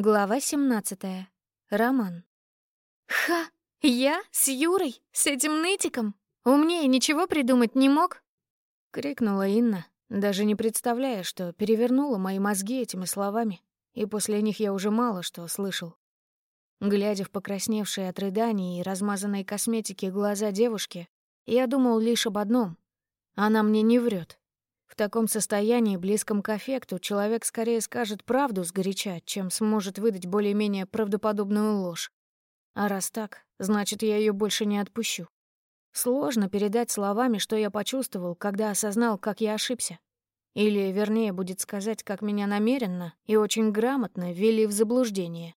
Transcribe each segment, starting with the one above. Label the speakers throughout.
Speaker 1: Глава 17. Роман. «Ха! Я? С Юрой? С этим нытиком? Умнее ничего придумать не мог?» — крикнула Инна, даже не представляя, что перевернула мои мозги этими словами, и после них я уже мало что слышал. Глядя в покрасневшие от рыданий и размазанной косметики глаза девушки, я думал лишь об одном — она мне не врет. Таком состоянии, близком к аффекту, человек скорее скажет правду сгоряча, чем сможет выдать более-менее правдоподобную ложь. А раз так, значит, я ее больше не отпущу. Сложно передать словами, что я почувствовал, когда осознал, как я ошибся. Или, вернее, будет сказать, как меня намеренно и очень грамотно ввели в заблуждение.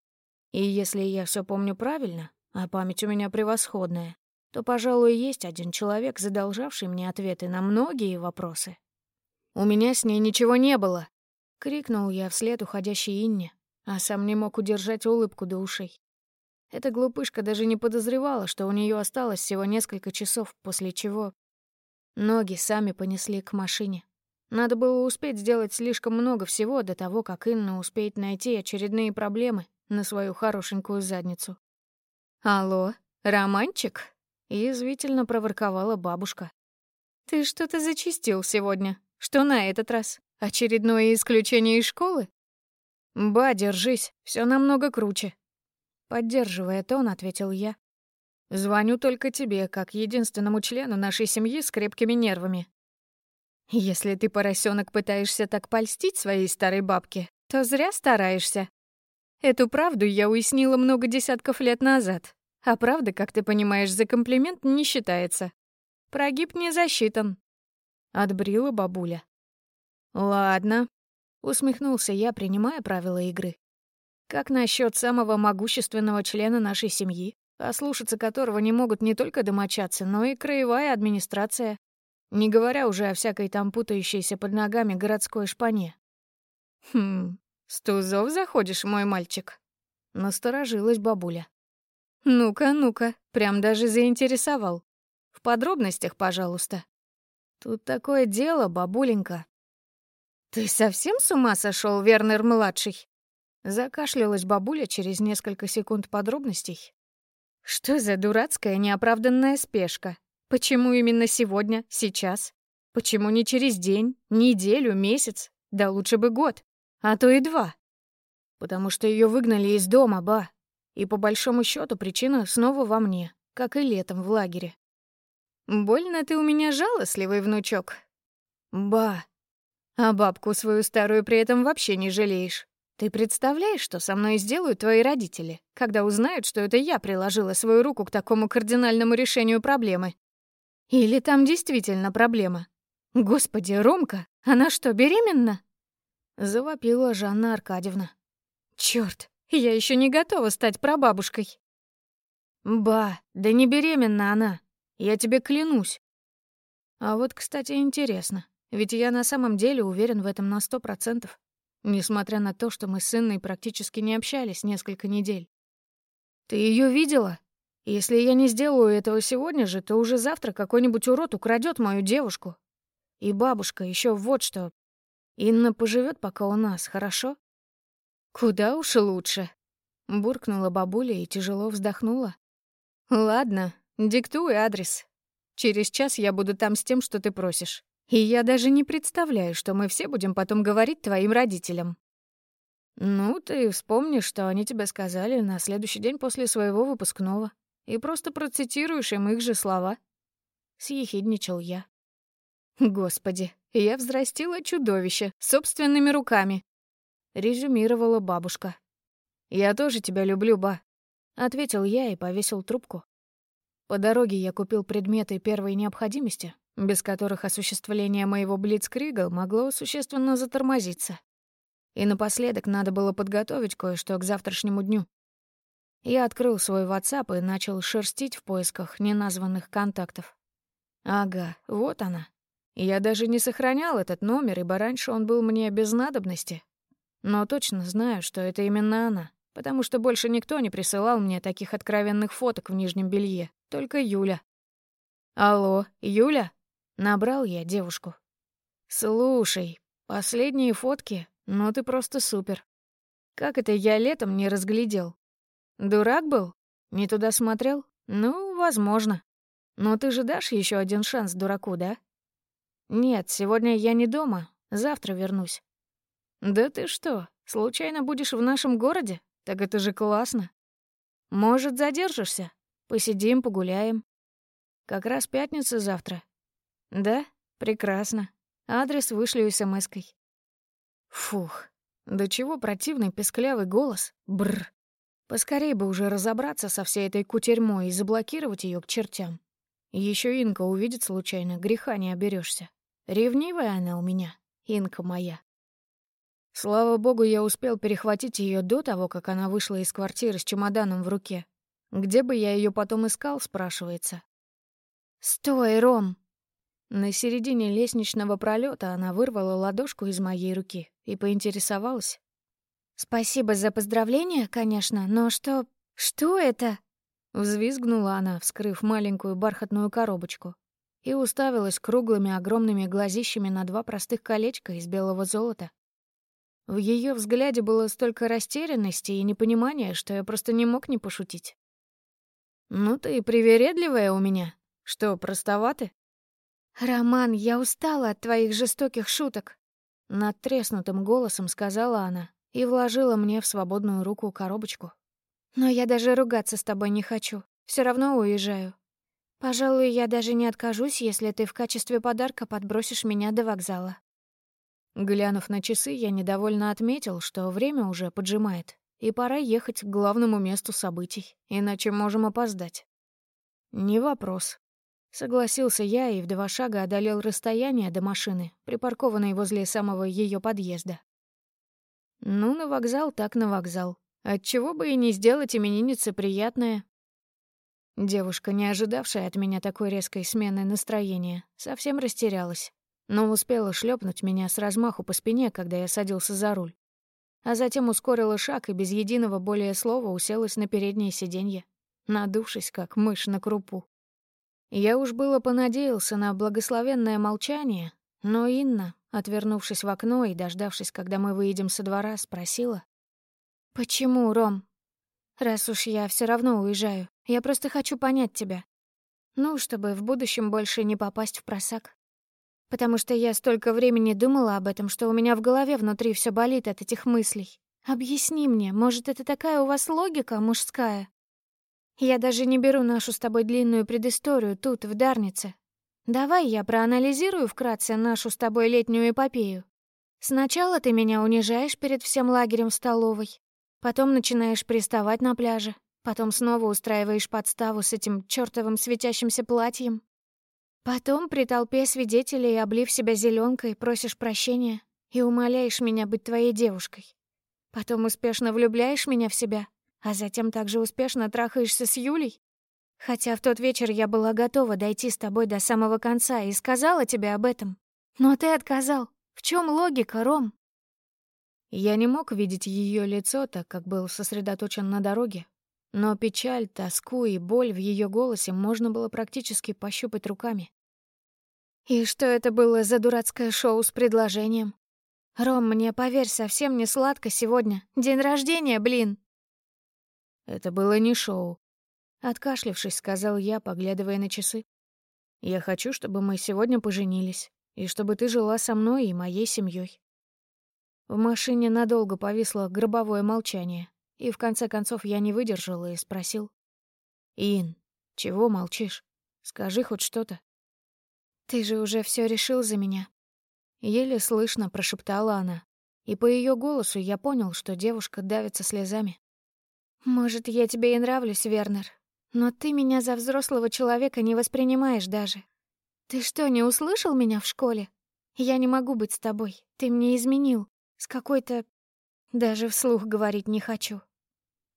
Speaker 1: И если я все помню правильно, а память у меня превосходная, то, пожалуй, есть один человек, задолжавший мне ответы на многие вопросы. «У меня с ней ничего не было!» — крикнул я вслед уходящей Инне, а сам не мог удержать улыбку до ушей. Эта глупышка даже не подозревала, что у нее осталось всего несколько часов, после чего ноги сами понесли к машине. Надо было успеть сделать слишком много всего до того, как Инна успеет найти очередные проблемы на свою хорошенькую задницу. «Алло, романчик?» — язвительно проворковала бабушка. «Ты что-то зачистил сегодня. Что на этот раз? Очередное исключение из школы? Ба, держись, все намного круче. Поддерживая тон, ответил я. Звоню только тебе, как единственному члену нашей семьи с крепкими нервами. Если ты, поросенок, пытаешься так польстить своей старой бабке, то зря стараешься. Эту правду я уяснила много десятков лет назад. А правда, как ты понимаешь, за комплимент не считается. Прогиб не засчитан. Отбрила бабуля. «Ладно», — усмехнулся я, принимая правила игры. «Как насчет самого могущественного члена нашей семьи, ослушаться которого не могут не только домочадцы, но и краевая администрация, не говоря уже о всякой там путающейся под ногами городской шпане?» «Хм, с тузов заходишь, мой мальчик?» — насторожилась бабуля. «Ну-ка, ну-ка, прям даже заинтересовал. В подробностях, пожалуйста». Тут такое дело, бабуленька. Ты совсем с ума сошел, Вернер-младший? Закашлялась бабуля через несколько секунд подробностей. Что за дурацкая неоправданная спешка? Почему именно сегодня, сейчас? Почему не через день, неделю, месяц? Да лучше бы год, а то и два. Потому что ее выгнали из дома, ба. И по большому счету причина снова во мне, как и летом в лагере. Больно ты у меня жалостливый, внучок. Ба. А бабку свою старую при этом вообще не жалеешь. Ты представляешь, что со мной сделают твои родители, когда узнают, что это я приложила свою руку к такому кардинальному решению проблемы? Или там действительно проблема? Господи, Ромка, она что, беременна? Завопила Жанна Аркадьевна. Чёрт, я еще не готова стать прабабушкой. Ба, да не беременна она. Я тебе клянусь. А вот, кстати, интересно. Ведь я на самом деле уверен в этом на сто процентов. Несмотря на то, что мы с Инной практически не общались несколько недель. Ты ее видела? Если я не сделаю этого сегодня же, то уже завтра какой-нибудь урод украдет мою девушку. И бабушка еще вот что. Инна поживет пока у нас, хорошо? Куда уж лучше. Буркнула бабуля и тяжело вздохнула. Ладно, Диктуй адрес. Через час я буду там с тем, что ты просишь. И я даже не представляю, что мы все будем потом говорить твоим родителям. Ну, ты вспомнишь, что они тебе сказали на следующий день после своего выпускного, и просто процитируешь им их же слова. Съехидничал я. Господи, я взрастила чудовище собственными руками. Резюмировала бабушка. «Я тоже тебя люблю, ба», — ответил я и повесил трубку. По дороге я купил предметы первой необходимости, без которых осуществление моего блицкрига могло существенно затормозиться. И напоследок надо было подготовить кое-что к завтрашнему дню. Я открыл свой WhatsApp и начал шерстить в поисках неназванных контактов. Ага, вот она. Я даже не сохранял этот номер, ибо раньше он был мне без надобности. Но точно знаю, что это именно она, потому что больше никто не присылал мне таких откровенных фоток в нижнем белье. Только Юля. «Алло, Юля?» Набрал я девушку. «Слушай, последние фотки, ну ты просто супер. Как это я летом не разглядел? Дурак был? Не туда смотрел? Ну, возможно. Но ты же дашь еще один шанс дураку, да? Нет, сегодня я не дома, завтра вернусь. Да ты что, случайно будешь в нашем городе? Так это же классно. Может, задержишься? Посидим, погуляем. Как раз пятница завтра. Да? Прекрасно. Адрес вышлю смс-кой. Фух, до чего противный песклявый голос. Бррр. Поскорей бы уже разобраться со всей этой кутерьмой и заблокировать ее к чертям. Еще Инка увидит случайно, греха не оберешься. Ревнивая она у меня, Инка моя. Слава богу, я успел перехватить ее до того, как она вышла из квартиры с чемоданом в руке. Где бы я ее потом искал, спрашивается. «Стой, Ром!» На середине лестничного пролета она вырвала ладошку из моей руки и поинтересовалась. «Спасибо за поздравление, конечно, но что... что это?» Взвизгнула она, вскрыв маленькую бархатную коробочку, и уставилась круглыми огромными глазищами на два простых колечка из белого золота. В ее взгляде было столько растерянности и непонимания, что я просто не мог не пошутить. «Ну ты привередливая у меня. Что, простоваты?» «Роман, я устала от твоих жестоких шуток», — надтреснутым голосом сказала она и вложила мне в свободную руку коробочку. «Но я даже ругаться с тобой не хочу. Все равно уезжаю. Пожалуй, я даже не откажусь, если ты в качестве подарка подбросишь меня до вокзала». Глянув на часы, я недовольно отметил, что время уже поджимает, и пора ехать к главному месту событий, иначе можем опоздать. «Не вопрос», — согласился я и в два шага одолел расстояние до машины, припаркованной возле самого ее подъезда. Ну, на вокзал так на вокзал. Отчего бы и не сделать имениннице приятное. Девушка, не ожидавшая от меня такой резкой смены настроения, совсем растерялась но успела шлепнуть меня с размаху по спине, когда я садился за руль. А затем ускорила шаг и без единого более слова уселась на переднее сиденье, надувшись, как мышь на крупу. Я уж было понадеялся на благословенное молчание, но Инна, отвернувшись в окно и дождавшись, когда мы выйдем со двора, спросила. «Почему, Ром? Раз уж я все равно уезжаю, я просто хочу понять тебя. Ну, чтобы в будущем больше не попасть в просак» потому что я столько времени думала об этом, что у меня в голове внутри все болит от этих мыслей. Объясни мне, может, это такая у вас логика мужская? Я даже не беру нашу с тобой длинную предысторию тут, в Дарнице. Давай я проанализирую вкратце нашу с тобой летнюю эпопею. Сначала ты меня унижаешь перед всем лагерем в столовой, потом начинаешь приставать на пляже, потом снова устраиваешь подставу с этим чёртовым светящимся платьем, Потом при толпе свидетелей, облив себя зеленкой, просишь прощения и умоляешь меня быть твоей девушкой. Потом успешно влюбляешь меня в себя, а затем также успешно трахаешься с Юлей. Хотя в тот вечер я была готова дойти с тобой до самого конца и сказала тебе об этом. Но ты отказал. В чем логика, Ром? Я не мог видеть ее лицо, так как был сосредоточен на дороге. Но печаль, тоску и боль в ее голосе можно было практически пощупать руками. И что это было за дурацкое шоу с предложением? Ром, мне, поверь, совсем не сладко сегодня. День рождения, блин. Это было не шоу. Откашлившись, сказал я, поглядывая на часы. Я хочу, чтобы мы сегодня поженились, и чтобы ты жила со мной и моей семьей. В машине надолго повисло гробовое молчание. И в конце концов я не выдержала и спросил. «Ин, чего молчишь? Скажи хоть что-то». «Ты же уже все решил за меня». Еле слышно прошептала она, и по ее голосу я понял, что девушка давится слезами. «Может, я тебе и нравлюсь, Вернер, но ты меня за взрослого человека не воспринимаешь даже. Ты что, не услышал меня в школе? Я не могу быть с тобой, ты мне изменил. С какой-то... Даже вслух говорить не хочу.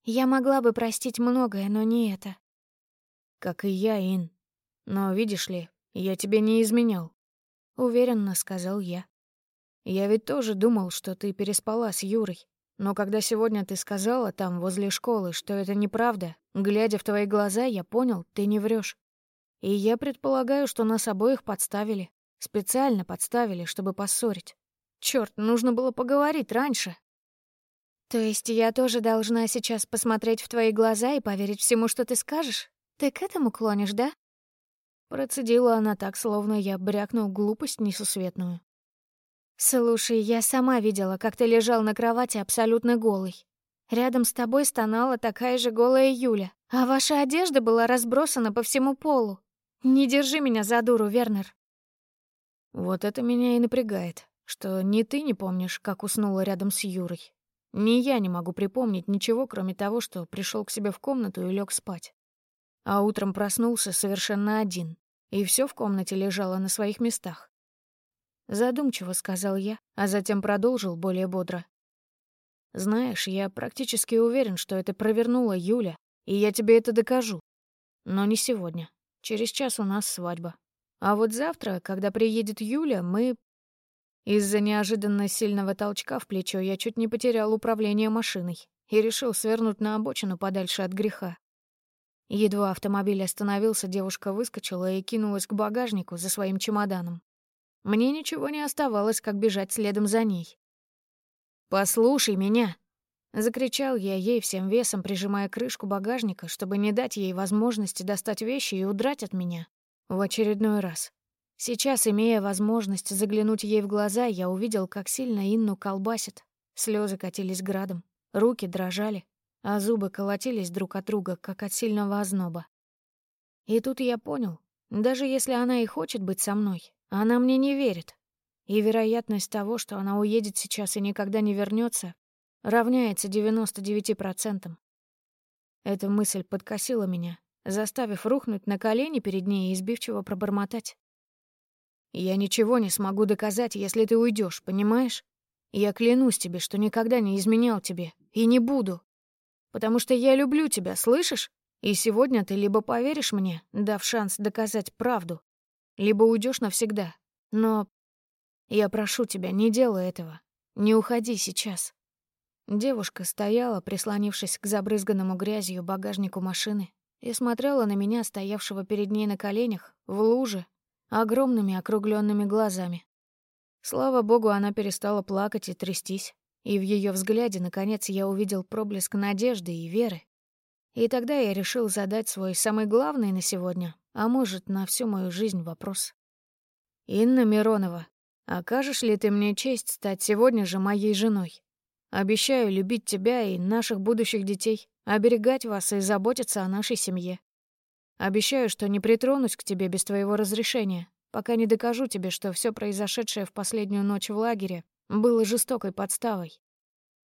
Speaker 1: Я могла бы простить многое, но не это. Как и я, Ин. Но видишь ли, я тебе не изменял. Уверенно сказал я. Я ведь тоже думал, что ты переспала с Юрой. Но когда сегодня ты сказала там, возле школы, что это неправда, глядя в твои глаза, я понял, ты не врешь. И я предполагаю, что нас обоих подставили. Специально подставили, чтобы поссорить. Черт, нужно было поговорить раньше. То есть я тоже должна сейчас посмотреть в твои глаза и поверить всему, что ты скажешь? Ты к этому клонишь, да?
Speaker 2: Процедила она так, словно я брякнул глупость несусветную.
Speaker 1: «Слушай, я сама видела, как ты лежал на кровати абсолютно голый. Рядом с тобой стонала такая же голая Юля, а ваша одежда была разбросана по всему полу. Не держи меня за дуру, Вернер».
Speaker 2: Вот это меня и напрягает, что ни ты не помнишь, как уснула рядом с Юрой. Ни я не могу припомнить ничего, кроме того, что пришел к себе в комнату и лег спать. А утром проснулся совершенно один, и все в комнате лежало на своих местах. Задумчиво сказал я, а затем продолжил более бодро. Знаешь, я практически уверен, что это провернула Юля, и я тебе это докажу. Но не сегодня. Через час у нас свадьба. А вот завтра, когда приедет Юля, мы... Из-за неожиданно сильного толчка в плечо я чуть не потерял управление машиной и решил свернуть на обочину подальше от греха. Едва автомобиль остановился, девушка выскочила и кинулась к багажнику за своим чемоданом. Мне ничего не оставалось, как бежать следом за ней. «Послушай меня!» — закричал я ей всем весом, прижимая крышку багажника, чтобы не дать ей возможности достать вещи и удрать от меня. В очередной раз. Сейчас, имея возможность заглянуть ей в глаза, я увидел, как сильно Инну колбасит. Слезы катились градом, руки дрожали, а зубы колотились друг от друга, как от сильного озноба. И тут я понял, даже если она и хочет быть со мной, она мне не верит. И вероятность того, что она уедет сейчас и никогда не вернется, равняется 99%. Эта мысль подкосила меня, заставив рухнуть на колени перед ней и избивчиво пробормотать. «Я ничего не смогу доказать, если ты уйдешь, понимаешь? Я клянусь тебе, что никогда не изменял тебе, и не буду. Потому что я люблю тебя, слышишь? И сегодня ты либо поверишь мне, дав шанс доказать правду, либо уйдешь навсегда. Но я прошу тебя, не делай этого. Не уходи сейчас». Девушка стояла, прислонившись к забрызганному грязью багажнику машины, и смотрела на меня, стоявшего перед ней на коленях, в луже, огромными округленными глазами. Слава богу, она перестала плакать и трястись, и в ее взгляде, наконец, я увидел проблеск надежды и веры. И тогда я решил задать свой самый главный на сегодня, а может, на всю мою жизнь вопрос. «Инна Миронова, окажешь ли ты мне честь стать сегодня же моей женой? Обещаю любить тебя и наших будущих детей, оберегать вас и заботиться о нашей семье. Обещаю, что не притронусь к тебе без твоего разрешения, пока не докажу тебе, что все произошедшее в последнюю ночь в лагере было жестокой подставой.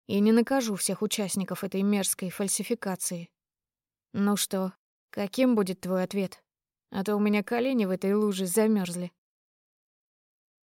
Speaker 2: И не накажу всех участников этой мерзкой фальсификации. Ну что, каким будет твой ответ? а то у меня колени в этой луже замерзли.